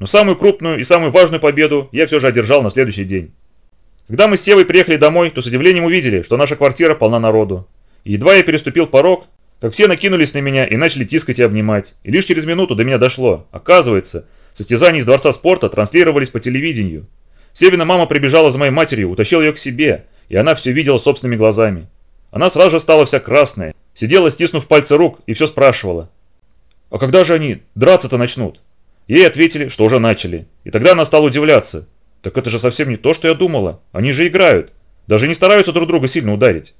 Но самую крупную и самую важную победу я все же одержал на следующий день. Когда мы с Севой приехали домой, то с удивлением увидели, что наша квартира полна народу. И едва я переступил порог, как все накинулись на меня и начали тискать и обнимать. И лишь через минуту до меня дошло. Оказывается, состязания из Дворца спорта транслировались по телевидению. Севина мама прибежала за моей матерью, утащила ее к себе, и она все видела собственными глазами. Она сразу же стала вся красная, сидела, стиснув пальцы рук, и все спрашивала. «А когда же они драться-то начнут?» Ей ответили, что уже начали. И тогда она стала удивляться. «Так это же совсем не то, что я думала. Они же играют. Даже не стараются друг друга сильно ударить».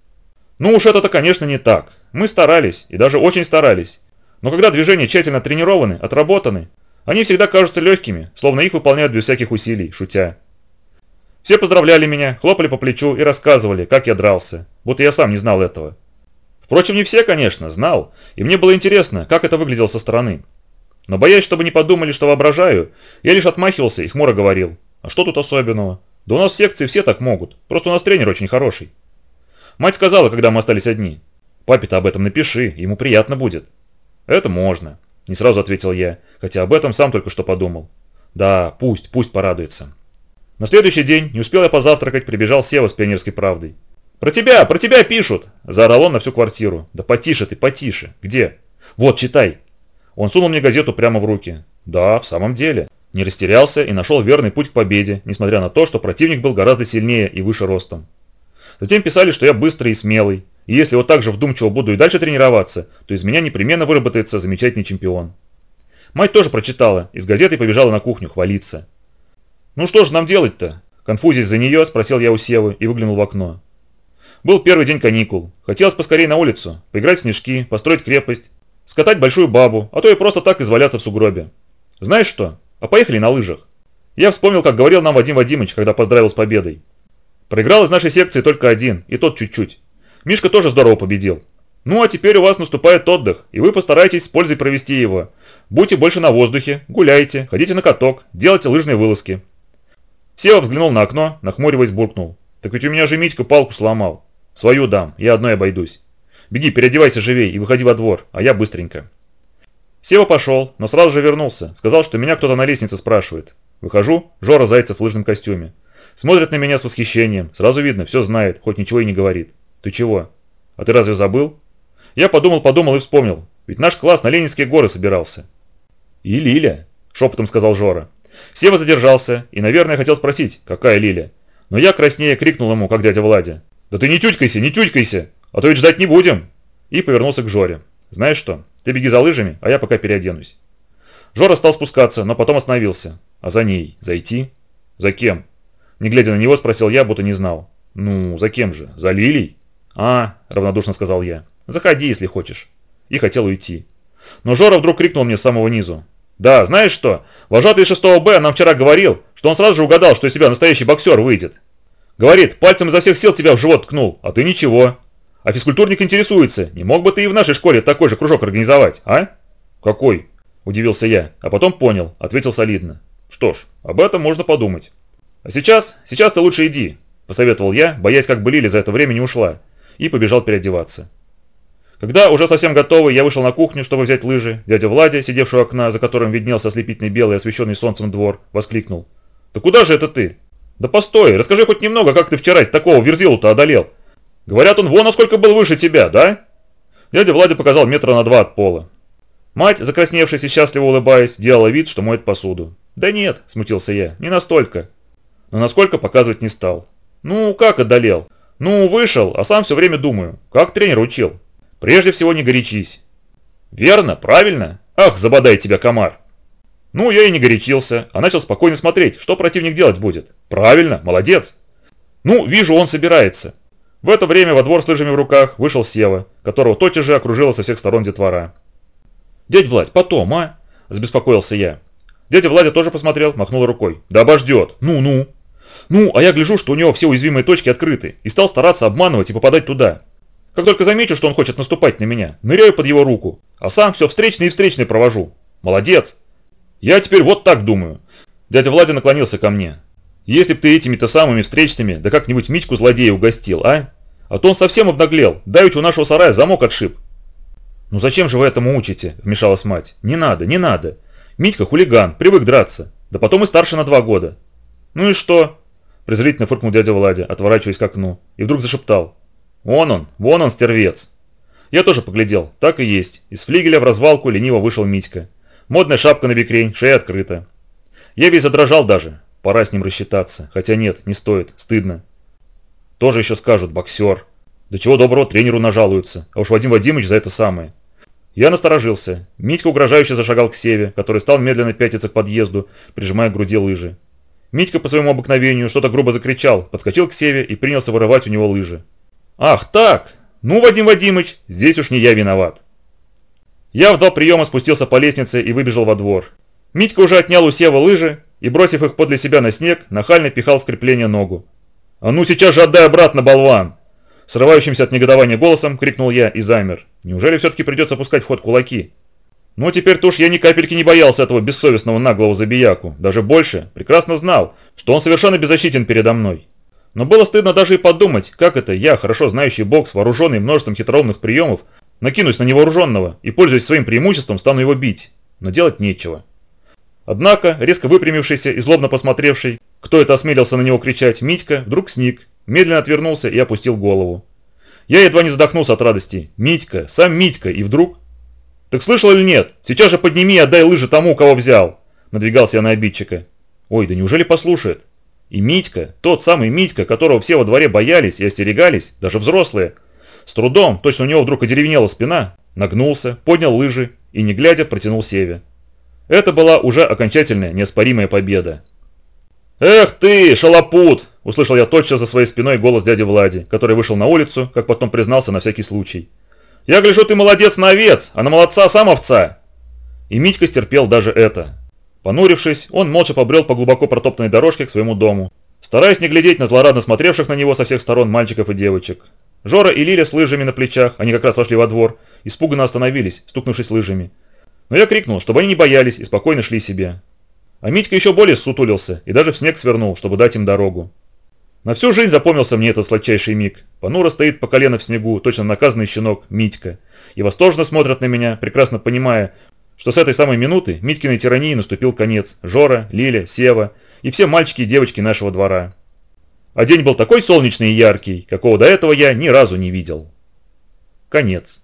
Ну уж это-то, конечно, не так. Мы старались, и даже очень старались. Но когда движения тщательно тренированы, отработаны, они всегда кажутся легкими, словно их выполняют без всяких усилий, шутя. Все поздравляли меня, хлопали по плечу и рассказывали, как я дрался, будто я сам не знал этого. Впрочем, не все, конечно, знал, и мне было интересно, как это выглядело со стороны. Но боясь, чтобы не подумали, что воображаю, я лишь отмахивался и хмуро говорил, а что тут особенного? Да у нас в секции все так могут, просто у нас тренер очень хороший. Мать сказала, когда мы остались одни. Папе-то об этом напиши, ему приятно будет. Это можно, не сразу ответил я, хотя об этом сам только что подумал. Да, пусть, пусть порадуется. На следующий день, не успел я позавтракать, прибежал Сева с пионерской правдой. «Про тебя, про тебя пишут!» – заорал он на всю квартиру. «Да потише ты, потише. Где?» «Вот, читай». Он сунул мне газету прямо в руки. «Да, в самом деле». Не растерялся и нашел верный путь к победе, несмотря на то, что противник был гораздо сильнее и выше ростом. Затем писали, что я быстрый и смелый, и если вот так же вдумчиво буду и дальше тренироваться, то из меня непременно выработается замечательный чемпион. Мать тоже прочитала, из газеты побежала на кухню хвалиться. «Ну что же нам делать-то?» Конфузясь за нее, спросил я у Севы и выглянул в окно. Был первый день каникул. Хотелось поскорее на улицу, поиграть в снежки, построить крепость, скатать большую бабу, а то и просто так изваляться в сугробе. Знаешь что? А поехали на лыжах. Я вспомнил, как говорил нам Вадим Вадимович, когда поздравил с победой. Проиграл из нашей секции только один, и тот чуть-чуть. Мишка тоже здорово победил. Ну а теперь у вас наступает отдых, и вы постарайтесь с пользой провести его. Будьте больше на воздухе, гуляйте, ходите на каток, делайте лыжные вылазки. Сева взглянул на окно, нахмуриваясь, буркнул. Так ведь у меня же Митька палку сломал. Свою дам, я одной обойдусь. Беги, переодевайся живей и выходи во двор, а я быстренько. Сева пошел, но сразу же вернулся. Сказал, что меня кто-то на лестнице спрашивает. Выхожу, Жора Зайцев в лыжном костюме. Смотрит на меня с восхищением. Сразу видно, все знает, хоть ничего и не говорит. Ты чего? А ты разве забыл? Я подумал-подумал и вспомнил. Ведь наш класс на Ленинские горы собирался. И Лиля, шепотом сказал Жора. Сева задержался и, наверное, хотел спросить, какая Лиля. Но я краснее крикнул ему, как дядя Владя. «Да ты не тюткайся, не тюткайся, а то ведь ждать не будем!» И повернулся к Жоре. «Знаешь что, ты беги за лыжами, а я пока переоденусь». Жора стал спускаться, но потом остановился. «А за ней зайти?» «За кем?» Не глядя на него, спросил я, будто не знал. «Ну, за кем же? За Лилей?» «А», – равнодушно сказал я. «Заходи, если хочешь». И хотел уйти. Но Жора вдруг крикнул мне с самого низу. «Да, знаешь что? Вожатый 6 Б нам вчера говорил, что он сразу же угадал, что из себя настоящий боксер выйдет. Говорит, пальцем изо всех сил тебя в живот ткнул, а ты ничего. А физкультурник интересуется, не мог бы ты и в нашей школе такой же кружок организовать, а?» «Какой?» – удивился я, а потом понял, ответил солидно. «Что ж, об этом можно подумать». «А сейчас, сейчас ты лучше иди», – посоветовал я, боясь, как бы Лили за это время не ушла, и побежал переодеваться. Когда уже совсем готовый, я вышел на кухню, чтобы взять лыжи, дядя Владя, сидевший у окна, за которым виднелся ослепительный белый, освещенный солнцем двор, воскликнул. «Да куда же это ты?» «Да постой, расскажи хоть немного, как ты вчера такого верзилу-то одолел. Говорят, он вон насколько был выше тебя, да?» Дядя Владя показал метра на два от пола. Мать, закрасневшись и счастливо улыбаясь, делала вид, что моет посуду. «Да нет», – смутился я, – «не настолько но насколько показывать не стал. Ну, как одолел? Ну, вышел, а сам все время думаю, как тренер учил. Прежде всего не горячись. Верно, правильно? Ах, забодай тебя комар. Ну, я и не горячился, а начал спокойно смотреть, что противник делать будет. Правильно, молодец. Ну, вижу, он собирается. В это время во двор с лыжами в руках вышел Сева, которого тотчас же окружила со всех сторон детвора. «Дядь Владь, потом, а?» – забеспокоился я. Дядя Владя тоже посмотрел, махнул рукой. «Да обождет! Ну-ну!» Ну, а я гляжу, что у него все уязвимые точки открыты, и стал стараться обманывать и попадать туда. Как только замечу, что он хочет наступать на меня, ныряю под его руку, а сам все встречные и встречные провожу. Молодец. Я теперь вот так думаю. Дядя Владя наклонился ко мне. Если б ты этими-то самыми встречными, да как-нибудь Митьку злодея угостил, а? А то он совсем обнаглел, давеча у нашего сарая замок отшиб. «Ну зачем же вы этому учите?» – вмешалась мать. «Не надо, не надо. Митька хулиган, привык драться. Да потом и старше на два года. Ну и что? Презрительно фыркнул дядя Владя, отворачиваясь к окну, и вдруг зашептал. Вон он, вон он, стервец. Я тоже поглядел, так и есть. Из флигеля в развалку лениво вышел Митька. Модная шапка на бекрень, шея открыта. Я весь задрожал даже. Пора с ним рассчитаться. Хотя нет, не стоит, стыдно. Тоже еще скажут, боксер. До чего доброго тренеру нажалуются, а уж Вадим Вадимович за это самое. Я насторожился. Митька угрожающе зашагал к Севе, который стал медленно пятиться к подъезду, прижимая к груди лыжи. Митька по своему обыкновению что-то грубо закричал, подскочил к Севе и принялся вырывать у него лыжи. «Ах так! Ну, Вадим Вадимыч, здесь уж не я виноват!» Я в два приема спустился по лестнице и выбежал во двор. Митька уже отнял у Сева лыжи и, бросив их подле себя на снег, нахально пихал в крепление ногу. «А ну сейчас же отдай обратно, болван!» Срывающимся от негодования голосом крикнул я и замер. Неужели все-таки придется пускать в ход кулаки? Но теперь-то уж я ни капельки не боялся этого бессовестного наглого забияку. Даже больше, прекрасно знал, что он совершенно беззащитен передо мной. Но было стыдно даже и подумать, как это я, хорошо знающий бокс, вооруженный множеством хитроумных приемов, накинусь на невооруженного и, пользуясь своим преимуществом, стану его бить. Но делать нечего. Однако, резко выпрямившийся и злобно посмотревший, кто это осмелился на него кричать, Митька, вдруг сник, медленно отвернулся и опустил голову. Я едва не задохнулся от радости. Митька, сам Митька, и вдруг... «Так слышал или нет? Сейчас же подними и отдай лыжи тому, кого взял!» Надвигался я на обидчика. Ой, да неужели послушает? И Митька, тот самый Митька, которого все во дворе боялись и остерегались, даже взрослые, с трудом, точно у него вдруг одеревенела спина, нагнулся, поднял лыжи и, не глядя, протянул Севе. Это была уже окончательная, неоспоримая победа. «Эх ты, шалопут!» – услышал я тотчас за своей спиной голос дяди Влади, который вышел на улицу, как потом признался на всякий случай. Я гляжу, ты молодец на овец, а на молодца сам овца!» И Митька стерпел даже это. Понурившись, он молча побрел по глубоко протоптанной дорожке к своему дому, стараясь не глядеть на злорадно смотревших на него со всех сторон мальчиков и девочек. Жора и Лиля с лыжами на плечах, они как раз вошли во двор, испуганно остановились, стукнувшись лыжами. Но я крикнул, чтобы они не боялись и спокойно шли себе. А Митька еще более сутулился и даже в снег свернул, чтобы дать им дорогу. На всю жизнь запомнился мне этот сладчайший миг. Понуро стоит по колено в снегу, точно наказанный щенок, Митька. И восторженно смотрят на меня, прекрасно понимая, что с этой самой минуты Митькиной тирании наступил конец. Жора, Лиля, Сева и все мальчики и девочки нашего двора. А день был такой солнечный и яркий, какого до этого я ни разу не видел. Конец.